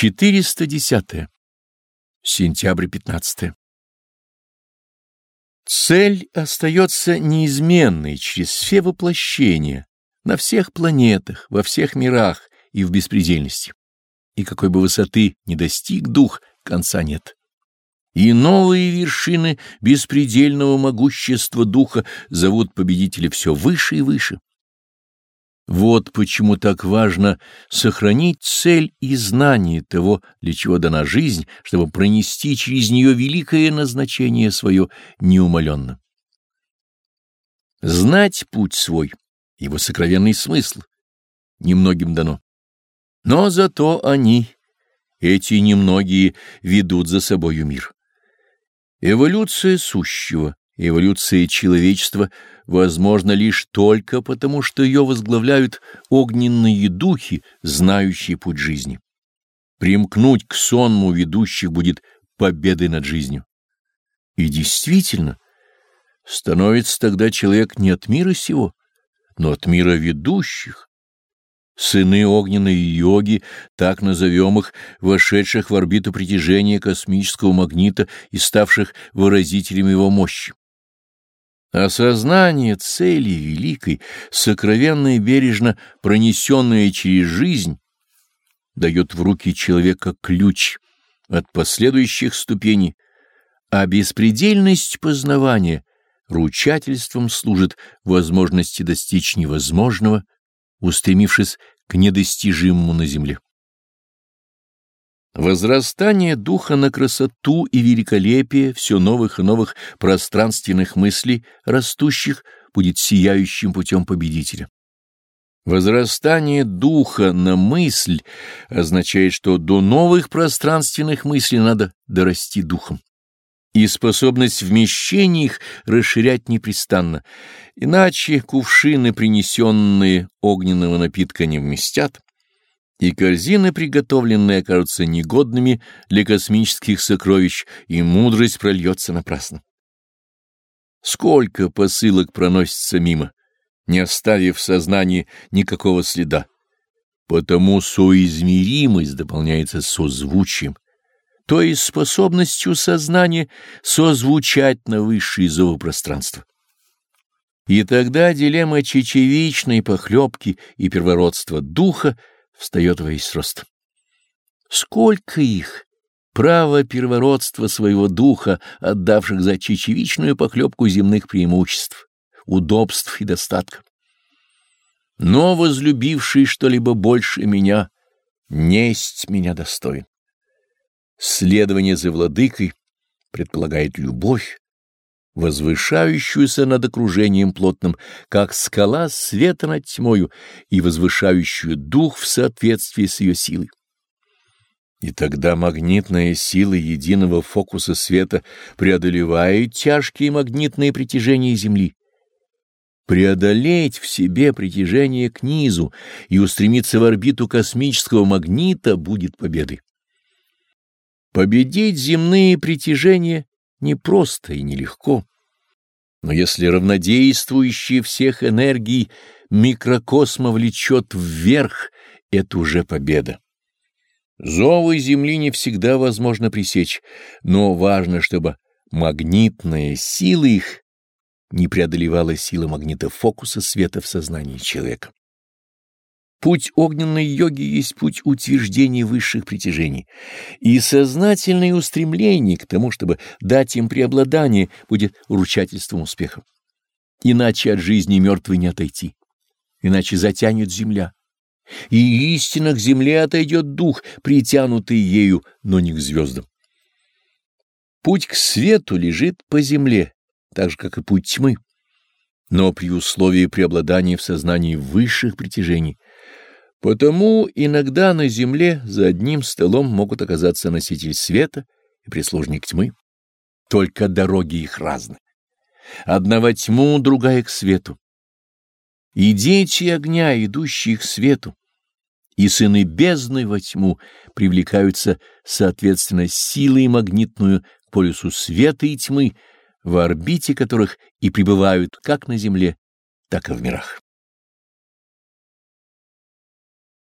410. Сентябрь 15. Цель остается неизменной через все воплощения, на всех планетах, во всех мирах и в беспредельности. И какой бы высоты ни достиг дух, конца нет. И новые вершины беспредельного могущества духа зовут победителя все выше и выше. Вот почему так важно сохранить цель и знание того, для чего дана жизнь, чтобы пронести через нее великое назначение свое неумоленно. Знать путь свой, его сокровенный смысл, немногим дано. Но зато они, эти немногие, ведут за собою мир. Эволюция сущего, эволюция человечества возможна лишь только потому, что ее возглавляют огненные духи, знающие путь жизни. Примкнуть к сонму ведущих будет победой над жизнью. И действительно, становится тогда человек не от мира сего, но от мира ведущих. Сыны огненной йоги, так назовем их, вошедших в орбиту притяжения космического магнита и ставших выразителями его мощи. Осознание цели великой, сокровенно и бережно пронесенное через жизнь, дает в руки человека ключ от последующих ступеней, а беспредельность познавания ручательством служит возможности достичь невозможного, устремившись к недостижимому на земле. Возрастание духа на красоту и великолепие все новых и новых пространственных мыслей, растущих, будет сияющим путем победителя. Возрастание духа на мысль означает, что до новых пространственных мыслей надо дорасти духом. И способность вмещения их расширять непрестанно, иначе кувшины, принесенные огненного напитка, не вместят, и корзины, приготовленные, окажутся негодными для космических сокровищ, и мудрость прольется напрасно. Сколько посылок проносится мимо, не оставив в сознании никакого следа. Потому соизмеримость дополняется созвучием, то есть способностью сознания созвучать на высшие зовы пространства. И тогда дилемма чечевичной похлебки и первородства духа — встает во весь рост. Сколько их, право первородства своего духа, отдавших за чечевичную похлебку земных преимуществ, удобств и достатка. Но возлюбивший что-либо больше меня, несть меня достоин. Следование за владыкой предполагает любовь, возвышающуюся над окружением плотным, как скала света над тьмою, и возвышающую дух в соответствии с ее силой. И тогда магнитная сила единого фокуса света преодолевает тяжкие магнитные притяжения Земли. Преодолеть в себе притяжение к низу и устремиться в орбиту космического магнита будет победой. Победить земные притяжения непросто и нелегко. Но если равнодействующие всех энергий микрокосма влечет вверх, это уже победа. Зовы Земли не всегда возможно пресечь, но важно, чтобы магнитная сила их не преодолевала сила магнитофокуса света в сознании человека. Путь огненной йоги есть путь утверждения высших притяжений, и сознательное устремление к тому, чтобы дать им преобладание, будет уручательством успеха. Иначе от жизни мертвой не отойти, иначе затянет земля. И истинно к земле отойдет дух, притянутый ею, но не к звездам. Путь к свету лежит по земле, так же, как и путь тьмы, но при условии преобладания в сознании высших притяжений — Потому иногда на земле за одним столом могут оказаться носитель света и прислужник тьмы. Только дороги их разны. Одна во тьму, другая к свету. И дети огня, идущие к свету, и сыны бездны во тьму привлекаются, соответственно, силой магнитную к полюсу света и тьмы, в орбите которых и пребывают как на земле, так и в мирах.